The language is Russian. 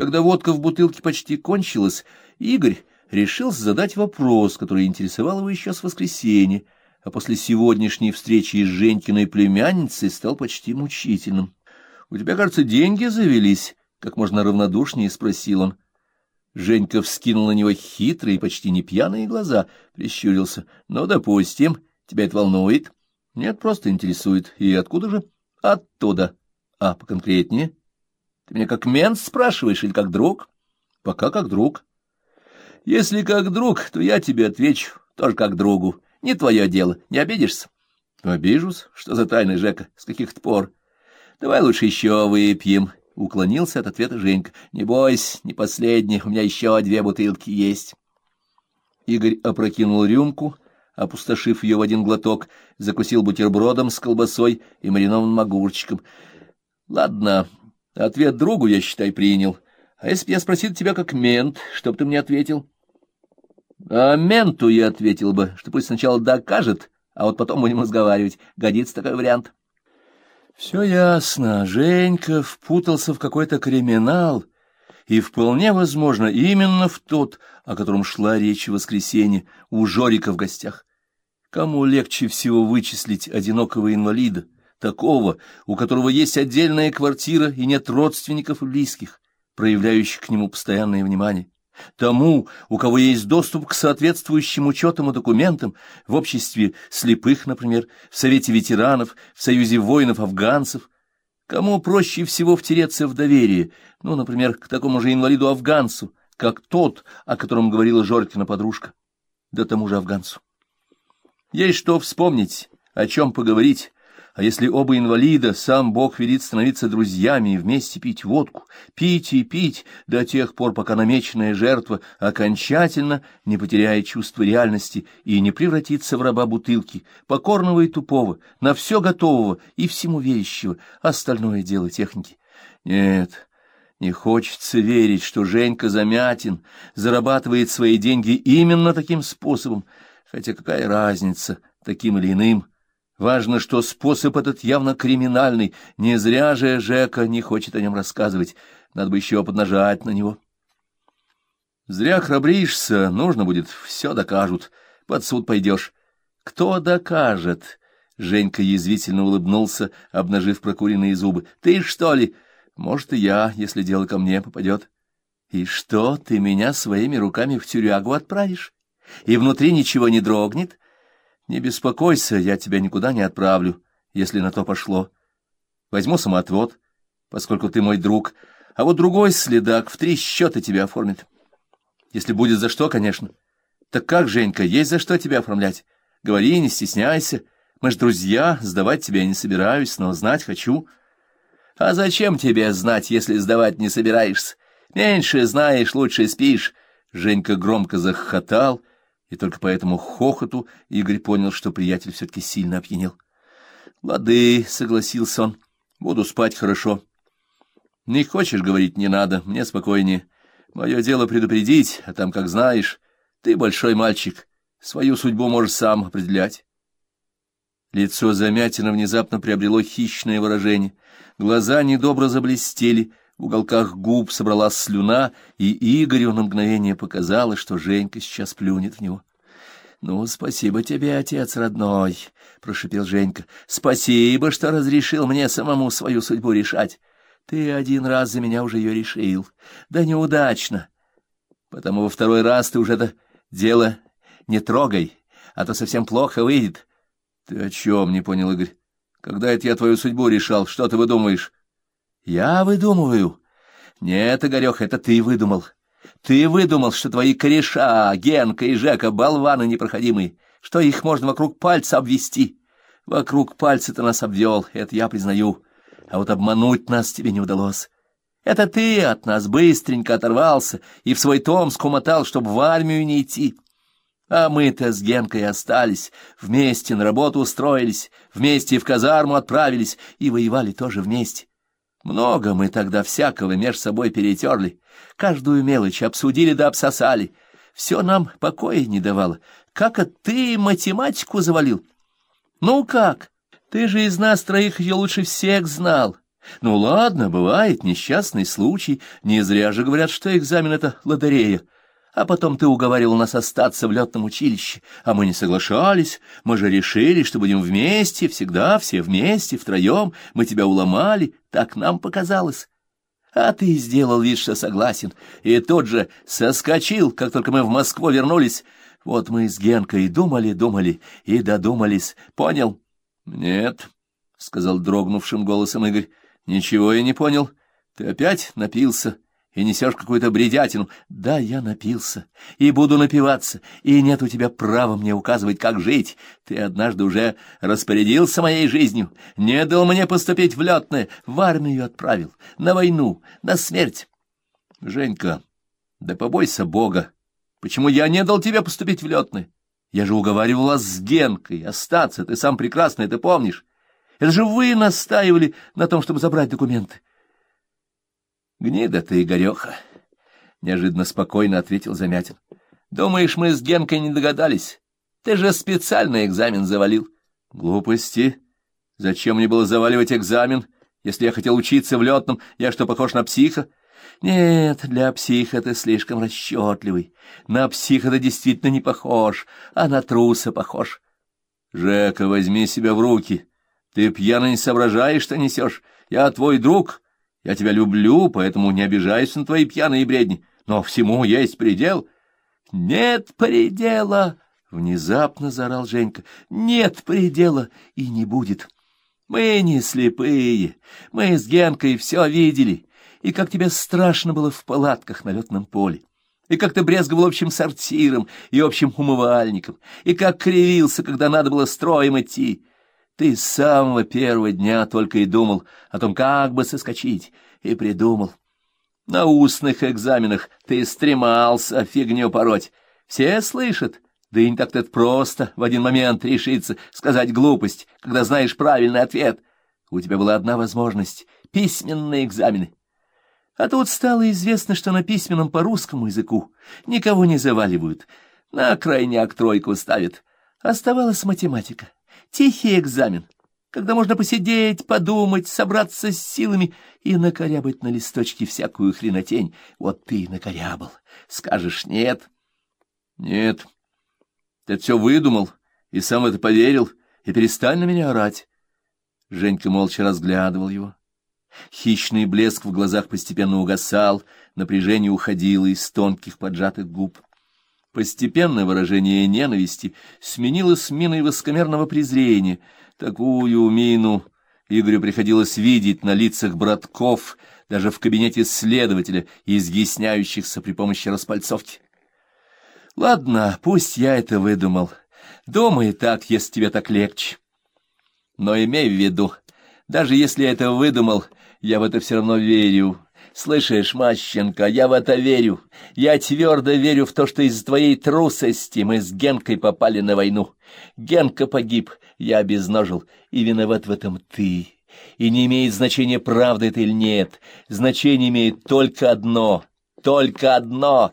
Когда водка в бутылке почти кончилась, Игорь решил задать вопрос, который интересовал его еще с воскресенья, а после сегодняшней встречи с Женькиной племянницей стал почти мучительным. — У тебя, кажется, деньги завелись? — как можно равнодушнее спросил он. Женька вскинул на него хитрые, почти не пьяные глаза, прищурился. — Ну, допустим, тебя это волнует? — Нет, просто интересует. — И откуда же? — Оттуда. — А поконкретнее? — Ты меня как мент спрашиваешь или как друг? — Пока как друг. — Если как друг, то я тебе отвечу, тоже как другу. Не твое дело, не обидишься? — Обижусь. Что за тайна, Жека? С каких-то пор? — Давай лучше еще выпьем. — уклонился от ответа Женька. — Не бойся, не последний, у меня еще две бутылки есть. Игорь опрокинул рюмку, опустошив ее в один глоток, закусил бутербродом с колбасой и маринованным огурчиком. — Ладно, ответ другу, я считай, принял. А если б я спросил тебя как мент, что б ты мне ответил? — А менту я ответил бы, что пусть сначала докажет, а вот потом будем разговаривать. Годится такой вариант. — все ясно. Женька впутался в какой-то криминал, и вполне возможно именно в тот, о котором шла речь в воскресенье у Жорика в гостях. Кому легче всего вычислить одинокого инвалида, такого, у которого есть отдельная квартира и нет родственников и близких, проявляющих к нему постоянное внимание? тому, у кого есть доступ к соответствующим учетам и документам, в обществе слепых, например, в Совете ветеранов, в Союзе воинов-афганцев, кому проще всего втереться в доверие, ну, например, к такому же инвалиду-афганцу, как тот, о котором говорила Жоркина подружка, да тому же афганцу. Есть что вспомнить, о чем поговорить, а если оба инвалида, сам Бог велит становиться друзьями и вместе пить водку, пить и пить до тех пор, пока намеченная жертва окончательно не потеряет чувство реальности и не превратится в раба бутылки, покорного и тупого, на все готового и всему верящего, остальное дело техники. Нет, не хочется верить, что Женька Замятин зарабатывает свои деньги именно таким способом, хотя какая разница, таким или иным, Важно, что способ этот явно криминальный. Не зря же Жека не хочет о нем рассказывать. Надо бы еще поднажать на него. Зря храбришься, нужно будет, все докажут. Под суд пойдешь. Кто докажет? Женька язвительно улыбнулся, обнажив прокуренные зубы. Ты что ли? Может, и я, если дело ко мне попадет. И что, ты меня своими руками в тюрягу отправишь? И внутри ничего не дрогнет? Не беспокойся, я тебя никуда не отправлю, если на то пошло. Возьму самоотвод, поскольку ты мой друг, а вот другой следак в три счета тебя оформит. Если будет за что, конечно. Так как, Женька, есть за что тебя оформлять? Говори, не стесняйся. Мы ж друзья, сдавать тебя не собираюсь, но знать хочу. А зачем тебе знать, если сдавать не собираешься? Меньше знаешь, лучше спишь. Женька громко захохотал, и только по этому хохоту Игорь понял, что приятель все-таки сильно опьянел. — Лады, — согласился он, — буду спать хорошо. — Не хочешь говорить, не надо, мне спокойнее. Мое дело предупредить, а там, как знаешь, ты большой мальчик, свою судьбу можешь сам определять. Лицо Замятина внезапно приобрело хищное выражение. Глаза недобро заблестели, в уголках губ собралась слюна, и Игорю на мгновение показалось, что Женька сейчас плюнет в него. — Ну, спасибо тебе, отец родной, — прошипел Женька. — Спасибо, что разрешил мне самому свою судьбу решать. Ты один раз за меня уже ее решил. Да неудачно. Потому во второй раз ты уже это дело не трогай, а то совсем плохо выйдет. — Ты о чем? — не понял Игорь. — Когда это я твою судьбу решал? Что ты выдумаешь? Я выдумываю. Нет, Игорех, это ты выдумал. Ты выдумал, что твои кореша, Генка и Жека, болваны непроходимые, что их можно вокруг пальца обвести. Вокруг пальца ты нас обвел, это я признаю. А вот обмануть нас тебе не удалось. Это ты от нас быстренько оторвался и в свой Томск умотал, чтобы в армию не идти. А мы-то с Генкой остались, вместе на работу устроились, вместе в казарму отправились и воевали тоже вместе. Много мы тогда всякого меж собой перетерли, каждую мелочь обсудили да обсосали. Все нам покоя не давало. Как это ты математику завалил? Ну как? Ты же из нас троих ее лучше всех знал. Ну ладно, бывает несчастный случай, не зря же говорят, что экзамен — это лотерея. А потом ты уговаривал нас остаться в летном училище, а мы не соглашались. Мы же решили, что будем вместе, всегда все вместе, втроем. Мы тебя уломали, так нам показалось. А ты сделал вид, что согласен, и тот же соскочил, как только мы в Москву вернулись. Вот мы с Генкой думали, думали и додумались. Понял? — Нет, — сказал дрогнувшим голосом Игорь. — Ничего я не понял. Ты опять напился. — и несешь какую-то бредятину. Да, я напился, и буду напиваться, и нет у тебя права мне указывать, как жить. Ты однажды уже распорядился моей жизнью, не дал мне поступить в летное, в армию отправил, на войну, на смерть. Женька, да побойся Бога. Почему я не дал тебе поступить в летное? Я же уговаривал вас с Генкой остаться, ты сам прекрасно это помнишь. Это же вы настаивали на том, чтобы забрать документы. Гнида ты, Игореха! — неожиданно спокойно ответил Замятин. — Думаешь, мы с Генкой не догадались? Ты же специально экзамен завалил. — Глупости. Зачем мне было заваливать экзамен, если я хотел учиться в летном? Я что, похож на психа? Нет, для психа ты слишком расчетливый. На психа ты действительно не похож, а на труса похож. Жека, возьми себя в руки. Ты пьяно не соображаешь, что несешь. Я твой друг, я тебя люблю, поэтому не обижаюсь на твои пьяные бредни. Но всему есть предел. — Нет предела! — внезапно заорал Женька. — Нет предела и не будет. Мы не слепые. Мы с Генкой все видели. И как тебе страшно было в палатках на летном поле. И как ты брезговал общим сортиром и общим умывальником. И как кривился, когда надо было строем идти. Ты с самого первого дня только и думал о том, как бы соскочить, и придумал. На устных экзаменах ты стремался фигню пороть. Все слышат, да и не так-то просто в один момент решиться сказать глупость, когда знаешь правильный ответ. У тебя была одна возможность — письменные экзамены. А тут стало известно, что на письменном по русскому языку никого не заваливают, на крайняк тройку ставят. Оставалась математика. Тихий экзамен, когда можно посидеть, подумать, собраться с силами и накорябать на листочке всякую хренотень. Вот ты накорябал. Скажешь «нет». Нет. Ты все выдумал и сам это поверил, и перестань на меня орать. Женька молча разглядывал его. Хищный блеск в глазах постепенно угасал, напряжение уходило из тонких поджатых губ. Постепенно выражение ненависти сменилось миной воскомерного презрения. Такую мину Игорю приходилось видеть на лицах братков, даже в кабинете следователя, изъясняющихся при помощи распальцовки. Ладно, пусть я это выдумал. Думай так, если тебе так легче. Но имей в виду, даже если я это выдумал, я в это все равно верю. Слышишь, Мащенко, я в это верю. Я твердо верю в то, что из твоей трусости мы с Генкой попали на войну. Генка погиб, я обезножил, и виноват в этом ты. И не имеет значения, правда это или нет. Значение имеет только одно, только одно